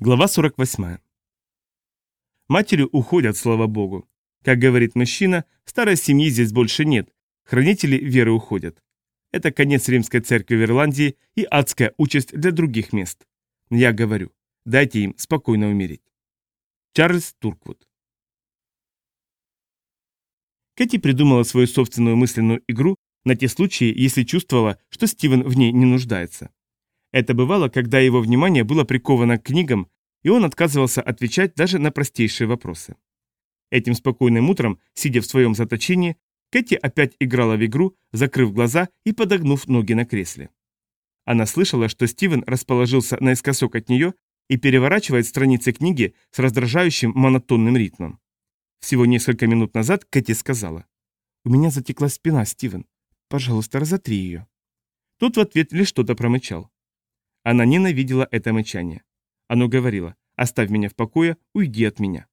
Глава 48. Матери уходят, слава богу. Как говорит мужчина, старой семьи здесь больше нет, хранители веры уходят. Это конец римской церкви в Ирландии и адская участь для других мест. Я говорю, дайте им спокойно умереть. Чарльз Турквуд Кэти придумала свою собственную мысленную игру на те случаи, если чувствовала, что Стивен в ней не нуждается. Это бывало, когда его внимание было приковано к книгам, и он отказывался отвечать даже на простейшие вопросы. Этим спокойным утром, сидя в своем заточении, Кэти опять играла в игру, закрыв глаза и подогнув ноги на кресле. Она слышала, что Стивен расположился наискосок от нее и переворачивает страницы книги с раздражающим монотонным ритмом. Всего несколько минут назад Кэти сказала. «У меня затекла спина, Стивен. Пожалуйста, разотри ее». Тот в ответ лишь что-то промычал. Она ненавидела это мычание. Оно говорило «Оставь меня в покое, уйди от меня».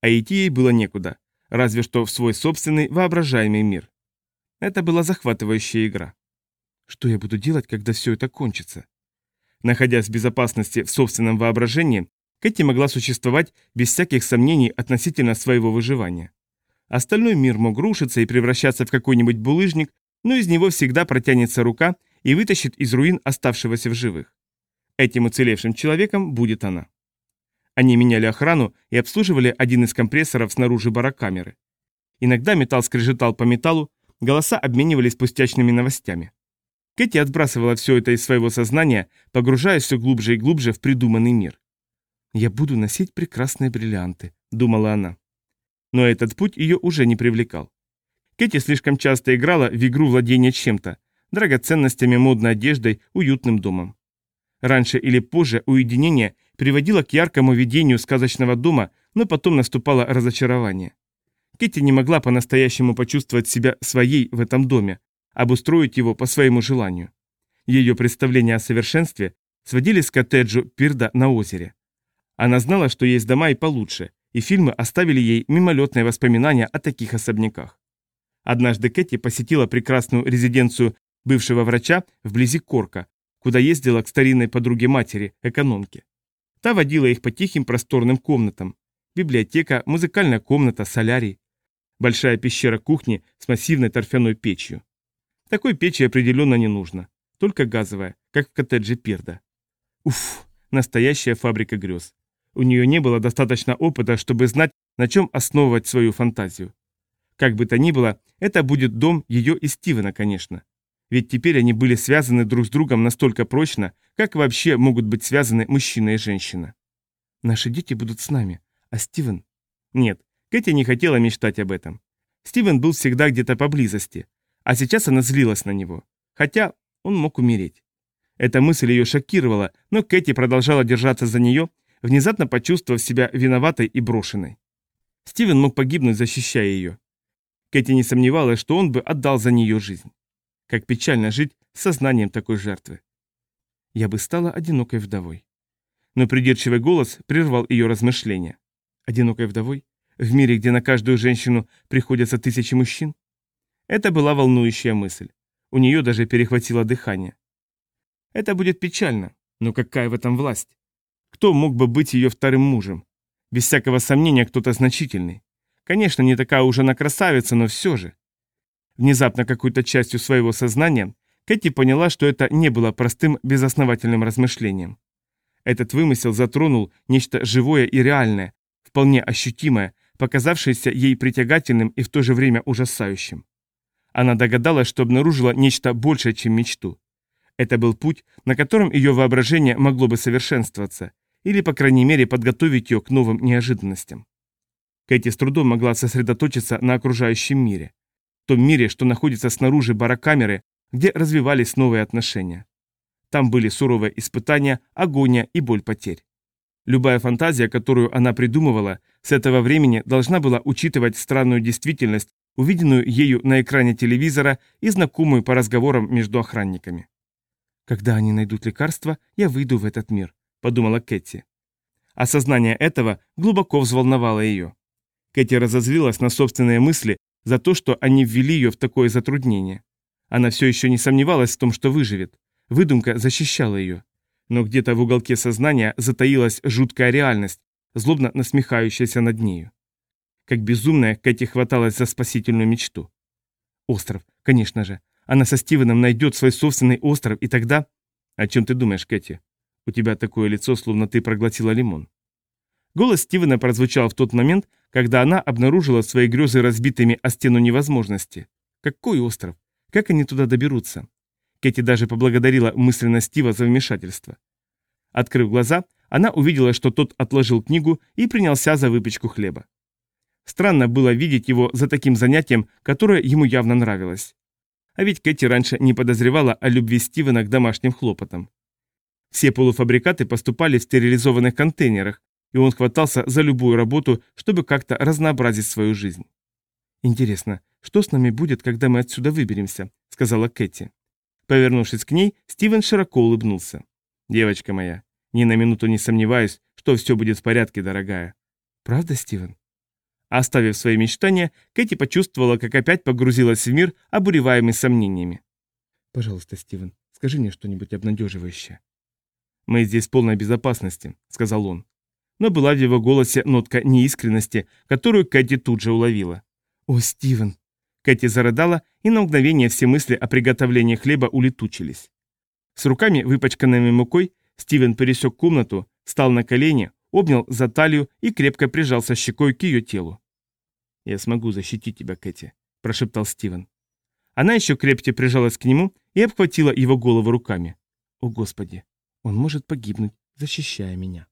А идти ей было некуда, разве что в свой собственный воображаемый мир. Это была захватывающая игра. Что я буду делать, когда все это кончится? Находясь в безопасности в собственном воображении, Кэти могла существовать без всяких сомнений относительно своего выживания. Остальной мир мог рушиться и превращаться в какой-нибудь булыжник, но из него всегда протянется рука и вытащит из руин оставшегося в живых. Этим уцелевшим человеком будет она. Они меняли охрану и обслуживали один из компрессоров снаружи барокамеры. Иногда металл скрежетал по металлу, голоса обменивались пустячными новостями. Кэти отбрасывала все это из своего сознания, погружаясь все глубже и глубже в придуманный мир. «Я буду носить прекрасные бриллианты», — думала она. Но этот путь ее уже не привлекал. Кэти слишком часто играла в игру владения чем-то, драгоценностями, модной одеждой, уютным домом. Раньше или позже уединение приводило к яркому видению сказочного дома, но потом наступало разочарование. Кэти не могла по-настоящему почувствовать себя своей в этом доме, обустроить его по своему желанию. Ее представления о совершенстве сводились к коттеджу Пирда на озере. Она знала, что есть дома и получше, и фильмы оставили ей мимолетные воспоминания о таких особняках. Однажды Кэти посетила прекрасную резиденцию бывшего врача вблизи Корка, куда ездила к старинной подруге матери, экономке. Та водила их по тихим просторным комнатам. Библиотека, музыкальная комната, солярий. Большая пещера кухни с массивной торфяной печью. Такой печи определенно не нужно. Только газовая, как в коттедже Пирда. Уф, настоящая фабрика грез. У нее не было достаточно опыта, чтобы знать, на чем основывать свою фантазию. Как бы то ни было, это будет дом ее и Стивена, конечно. Ведь теперь они были связаны друг с другом настолько прочно, как вообще могут быть связаны мужчина и женщина. Наши дети будут с нами, а Стивен... Нет, Кэти не хотела мечтать об этом. Стивен был всегда где-то поблизости, а сейчас она злилась на него. Хотя он мог умереть. Эта мысль ее шокировала, но Кэти продолжала держаться за нее, внезапно почувствовав себя виноватой и брошенной. Стивен мог погибнуть, защищая ее. Кэти не сомневалась, что он бы отдал за нее жизнь. Как печально жить с сознанием такой жертвы. Я бы стала одинокой вдовой. Но придирчивый голос прервал ее размышления. Одинокой вдовой? В мире, где на каждую женщину приходятся тысячи мужчин? Это была волнующая мысль. У нее даже перехватило дыхание. Это будет печально, но какая в этом власть? Кто мог бы быть ее вторым мужем? Без всякого сомнения, кто-то значительный. Конечно, не такая уж она красавица, но все же. Внезапно какой-то частью своего сознания Кэти поняла, что это не было простым безосновательным размышлением. Этот вымысел затронул нечто живое и реальное, вполне ощутимое, показавшееся ей притягательным и в то же время ужасающим. Она догадалась, что обнаружила нечто большее, чем мечту. Это был путь, на котором ее воображение могло бы совершенствоваться, или, по крайней мере, подготовить ее к новым неожиданностям. Кэти с трудом могла сосредоточиться на окружающем мире том мире, что находится снаружи барокамеры, где развивались новые отношения. Там были суровые испытания, агония и боль потерь. Любая фантазия, которую она придумывала, с этого времени должна была учитывать странную действительность, увиденную ею на экране телевизора и знакомую по разговорам между охранниками. «Когда они найдут лекарство, я выйду в этот мир», — подумала Кэти. Осознание этого глубоко взволновало ее. Кэти разозлилась на собственные мысли, за то, что они ввели ее в такое затруднение. Она все еще не сомневалась в том, что выживет. Выдумка защищала ее. Но где-то в уголке сознания затаилась жуткая реальность, злобно насмехающаяся над нею. Как безумная, Кэти хваталась за спасительную мечту. Остров, конечно же. Она со Стивеном найдет свой собственный остров, и тогда... О чем ты думаешь, Кэти? У тебя такое лицо, словно ты проглотила лимон. Голос Стивена прозвучал в тот момент, когда она обнаружила свои грезы разбитыми о стену невозможности. Какой остров? Как они туда доберутся? Кэти даже поблагодарила мысленно Стива за вмешательство. Открыв глаза, она увидела, что тот отложил книгу и принялся за выпечку хлеба. Странно было видеть его за таким занятием, которое ему явно нравилось. А ведь Кэти раньше не подозревала о любви Стивена к домашним хлопотам. Все полуфабрикаты поступали в стерилизованных контейнерах, и он хватался за любую работу, чтобы как-то разнообразить свою жизнь. «Интересно, что с нами будет, когда мы отсюда выберемся?» — сказала Кэти. Повернувшись к ней, Стивен широко улыбнулся. «Девочка моя, ни на минуту не сомневаюсь, что все будет в порядке, дорогая». «Правда, Стивен?» Оставив свои мечтания, Кэти почувствовала, как опять погрузилась в мир, обуреваемый сомнениями. «Пожалуйста, Стивен, скажи мне что-нибудь обнадеживающее». «Мы здесь в полной безопасности», — сказал он. Но была в его голосе нотка неискренности, которую Кэти тут же уловила. «О, Стивен!» Кэти зарыдала, и на мгновение все мысли о приготовлении хлеба улетучились. С руками, выпачканными мукой, Стивен пересек комнату, встал на колени, обнял за талию и крепко прижался щекой к ее телу. «Я смогу защитить тебя, Кэти», – прошептал Стивен. Она еще крепче прижалась к нему и обхватила его голову руками. «О, Господи, он может погибнуть, защищая меня».